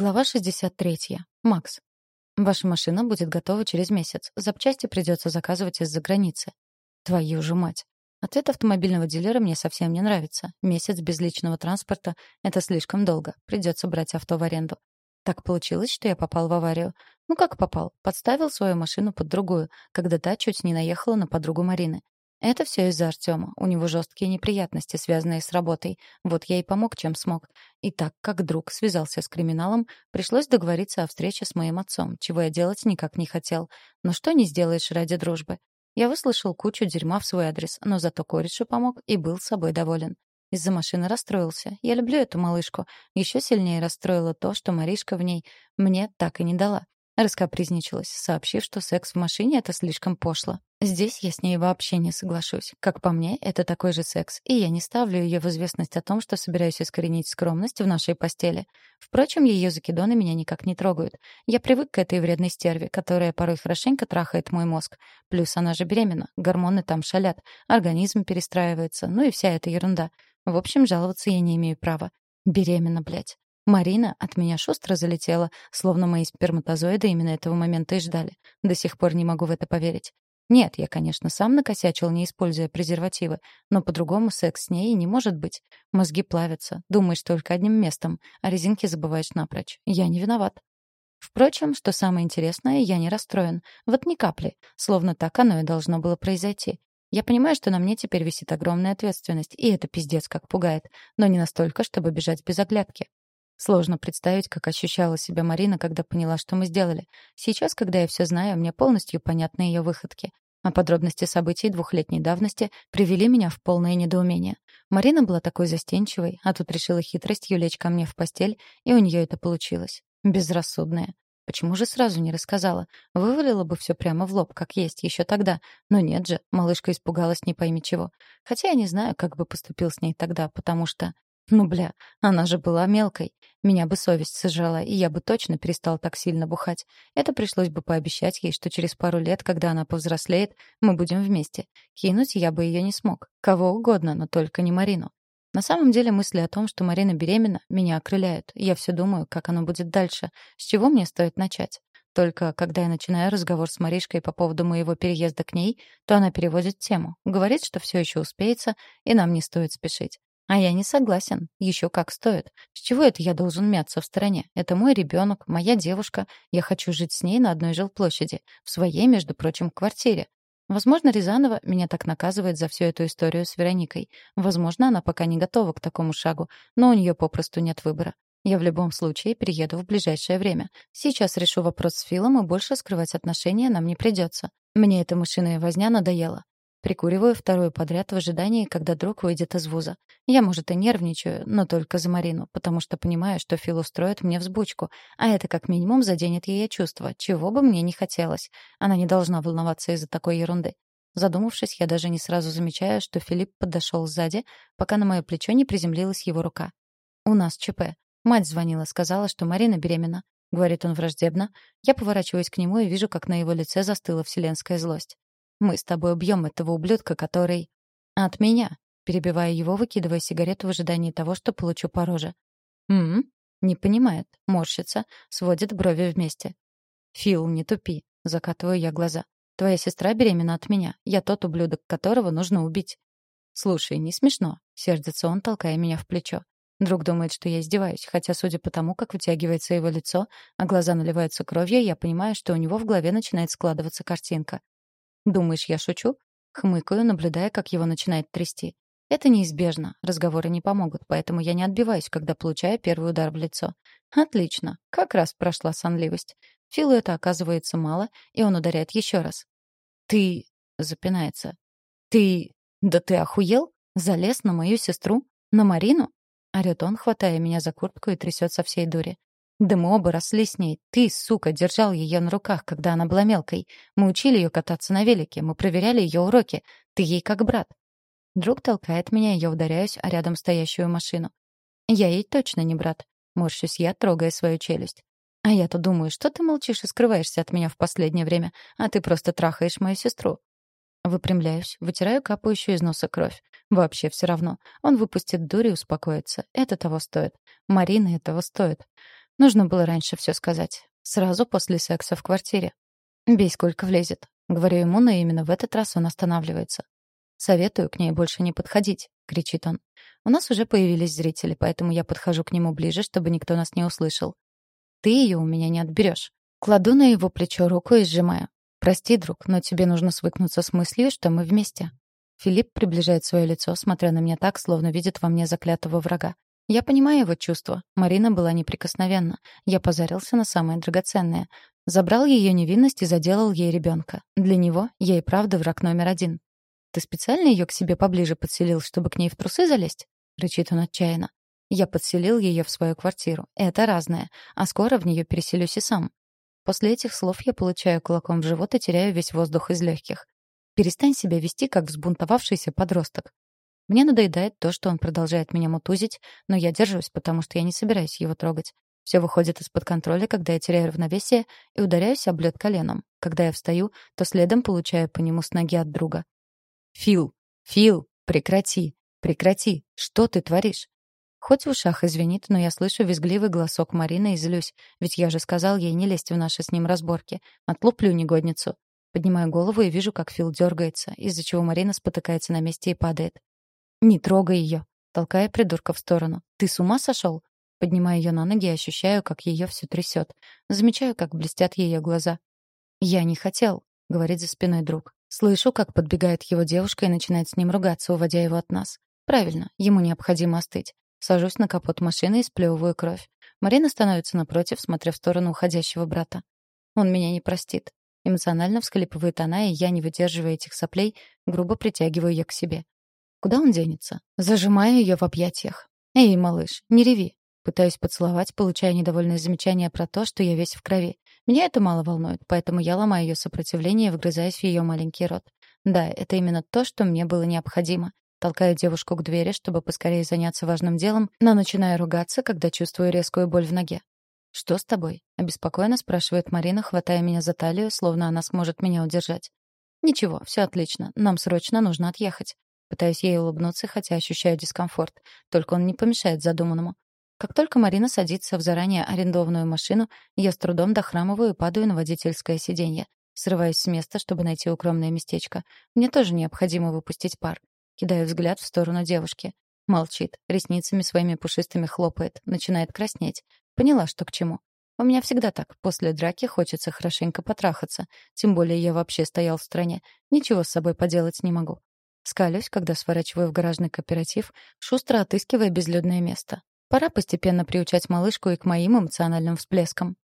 Глава 63. Макс. Ваша машина будет готова через месяц. Запчасти придется заказывать из-за границы. Твою же мать. Ответ автомобильного дилера мне совсем не нравится. Месяц без личного транспорта — это слишком долго. Придется брать авто в аренду. Так получилось, что я попал в аварию. Ну как попал? Подставил свою машину под другую, когда та чуть не наехала на подругу Марины. Это все из-за Артема. У него жесткие неприятности, связанные с работой. Вот я и помог, чем смог. И так как друг связался с криминалом, пришлось договориться о встрече с моим отцом, чего я делать никак не хотел. Но что не сделаешь ради дружбы? Я выслушал кучу дерьма в свой адрес, но зато корешу помог и был собой доволен. Из-за машины расстроился. Я люблю эту малышку. Еще сильнее расстроило то, что Маришка в ней мне так и не дала. Раскапризничалась, сообщив, что секс в машине — это слишком пошло. Здесь я с ней вообще не соглашусь. Как по мне, это такой же секс, и я не ставлю ее в известность о том, что собираюсь искоренить скромность в нашей постели. Впрочем, ее закидоны меня никак не трогают. Я привык к этой вредной стерве, которая порой хорошенько трахает мой мозг. Плюс она же беременна, гормоны там шалят, организм перестраивается, ну и вся эта ерунда. В общем, жаловаться я не имею права. Беременна, блядь. Марина от меня шустро залетела, словно мои сперматозоиды именно этого момента и ждали. До сих пор не могу в это поверить. Нет, я, конечно, сам накосячил, не используя презервативы, но по-другому секс с ней не может быть. Мозги плавятся, думаешь только одним местом, а резинки забываешь напрочь. Я не виноват. Впрочем, что самое интересное, я не расстроен. Вот ни капли. Словно так оно и должно было произойти. Я понимаю, что на мне теперь висит огромная ответственность, и это пиздец как пугает, но не настолько, чтобы бежать без оглядки. Сложно представить, как ощущала себя Марина, когда поняла, что мы сделали. Сейчас, когда я все знаю, мне полностью понятны ее выходки. А подробности событий двухлетней давности привели меня в полное недоумение. Марина была такой застенчивой, а тут решила хитростью лечь ко мне в постель, и у нее это получилось. Безрассудная. Почему же сразу не рассказала? Вывалила бы все прямо в лоб, как есть, еще тогда. Но нет же, малышка испугалась не пойми чего. Хотя я не знаю, как бы поступил с ней тогда, потому что... Ну, бля, она же была мелкой. Меня бы совесть сожрала, и я бы точно перестал так сильно бухать. Это пришлось бы пообещать ей, что через пару лет, когда она повзрослеет, мы будем вместе. Кинуть я бы ее не смог. Кого угодно, но только не Марину. На самом деле мысли о том, что Марина беременна, меня окрыляют. Я все думаю, как оно будет дальше, с чего мне стоит начать. Только когда я начинаю разговор с Маришкой по поводу моего переезда к ней, то она переводит тему, говорит, что все еще успеется, и нам не стоит спешить. А я не согласен. Еще как стоит. С чего это я должен мяться в стороне? Это мой ребенок, моя девушка. Я хочу жить с ней на одной жилплощади. В своей, между прочим, квартире. Возможно, Рязанова меня так наказывает за всю эту историю с Вероникой. Возможно, она пока не готова к такому шагу, но у нее попросту нет выбора. Я в любом случае перееду в ближайшее время. Сейчас решу вопрос с Филом, и больше скрывать отношения нам не придется. Мне эта мышиная возня надоела. Прикуриваю вторую подряд в ожидании, когда друг выйдет из вуза. Я, может, и нервничаю, но только за Марину, потому что понимаю, что Фил устроит мне взбучку, а это как минимум заденет ее чувства, чего бы мне не хотелось. Она не должна волноваться из-за такой ерунды. Задумавшись, я даже не сразу замечаю, что Филипп подошел сзади, пока на мое плечо не приземлилась его рука. «У нас ЧП. Мать звонила, сказала, что Марина беременна. — говорит он враждебно. Я поворачиваюсь к нему и вижу, как на его лице застыла вселенская злость. Мы с тобой убьем этого ублюдка, который... От меня. Перебивая его, выкидывая сигарету в ожидании того, что получу по роже. м Не понимает. Морщится. Сводит брови вместе. Фил, не тупи. Закатываю я глаза. Твоя сестра беременна от меня. Я тот ублюдок, которого нужно убить. Слушай, не смешно. Сердится он, толкая меня в плечо. Друг думает, что я издеваюсь, хотя, судя по тому, как вытягивается его лицо, а глаза наливаются кровью, я понимаю, что у него в голове начинает складываться картинка. «Думаешь, я шучу?» Хмыкаю, наблюдая, как его начинает трясти. Это неизбежно, разговоры не помогут, поэтому я не отбиваюсь, когда получаю первый удар в лицо. Отлично, как раз прошла сонливость. Филу это оказывается мало, и он ударяет еще раз. «Ты...» — запинается. «Ты... да ты охуел? Залез на мою сестру? На Марину?» — орёт он, хватая меня за куртку и трясет со всей дури. Да мы оба росли с ней. Ты, сука, держал ее на руках, когда она была мелкой. Мы учили ее кататься на велике, мы проверяли ее уроки. Ты ей как брат. Друг толкает меня, и я ударяюсь о рядом стоящую машину. Я ей точно не брат. Морщусь я, трогая свою челюсть. А я-то думаю, что ты молчишь и скрываешься от меня в последнее время, а ты просто трахаешь мою сестру. Выпрямляюсь, вытираю капающую из носа кровь. Вообще все равно. Он выпустит дурь и успокоится. Это того стоит. Марина этого стоит. Нужно было раньше все сказать. Сразу после секса в квартире. «Бей, сколько влезет», — говорю ему, но именно в этот раз он останавливается. «Советую к ней больше не подходить», — кричит он. «У нас уже появились зрители, поэтому я подхожу к нему ближе, чтобы никто нас не услышал. Ты ее у меня не отберешь». Кладу на его плечо руку и сжимаю. «Прости, друг, но тебе нужно свыкнуться с мыслью, что мы вместе». Филипп приближает свое лицо, смотря на меня так, словно видит во мне заклятого врага. Я понимаю его чувства. Марина была неприкосновенна. Я позарился на самое драгоценное. Забрал ее невинность и заделал ей ребенка. Для него я и правда враг номер один. «Ты специально ее к себе поближе подселил, чтобы к ней в трусы залезть?» — рычит он отчаянно. «Я подселил ее в свою квартиру. Это разное. А скоро в нее переселюсь и сам». После этих слов я получаю кулаком в живот и теряю весь воздух из легких. Перестань себя вести, как взбунтовавшийся подросток. Мне надоедает то, что он продолжает меня мутузить, но я держусь, потому что я не собираюсь его трогать. Все выходит из-под контроля, когда я теряю равновесие и ударяюсь об лед коленом. Когда я встаю, то следом получаю по нему с ноги от друга. «Фил! Фил! Прекрати! Прекрати! Что ты творишь?» Хоть в ушах извинит, но я слышу визгливый голосок Марины и злюсь, ведь я же сказал ей не лезть в наши с ним разборки. Отлуплю негодницу. Поднимаю голову и вижу, как Фил дергается, из-за чего Марина спотыкается на месте и падает. «Не трогай ее!» толкая придурка в сторону. «Ты с ума сошел?» Поднимаю ее на ноги и ощущаю, как ее все трясет. Замечаю, как блестят ее глаза. «Я не хотел», — говорит за спиной друг. Слышу, как подбегает его девушка и начинает с ним ругаться, уводя его от нас. Правильно, ему необходимо остыть. Сажусь на капот машины и сплевываю кровь. Марина становится напротив, смотря в сторону уходящего брата. Он меня не простит. Эмоционально всхлипывает она, и я, не выдерживая этих соплей, грубо притягиваю ее к себе. Куда он денется? Зажимаю ее в объятиях. «Эй, малыш, не реви!» Пытаюсь поцеловать, получая недовольные замечания про то, что я весь в крови. Меня это мало волнует, поэтому я ломаю ее сопротивление и вгрызаюсь в ее маленький рот. Да, это именно то, что мне было необходимо. Толкаю девушку к двери, чтобы поскорее заняться важным делом, но начинаю ругаться, когда чувствую резкую боль в ноге. «Что с тобой?» — обеспокоенно спрашивает Марина, хватая меня за талию, словно она сможет меня удержать. «Ничего, все отлично. Нам срочно нужно отъехать. Пытаюсь ей улыбнуться, хотя ощущаю дискомфорт. Только он не помешает задуманному. Как только Марина садится в заранее арендованную машину, я с трудом дохрамываю и падаю на водительское сиденье. Срываюсь с места, чтобы найти укромное местечко. Мне тоже необходимо выпустить пар. Кидаю взгляд в сторону девушки. Молчит, ресницами своими пушистыми хлопает, начинает краснеть. Поняла, что к чему. У меня всегда так. После драки хочется хорошенько потрахаться. Тем более я вообще стоял в стране. Ничего с собой поделать не могу. Скалюсь, когда сворачиваю в гаражный кооператив, шустро отыскивая безлюдное место. Пора постепенно приучать малышку и к моим эмоциональным всплескам.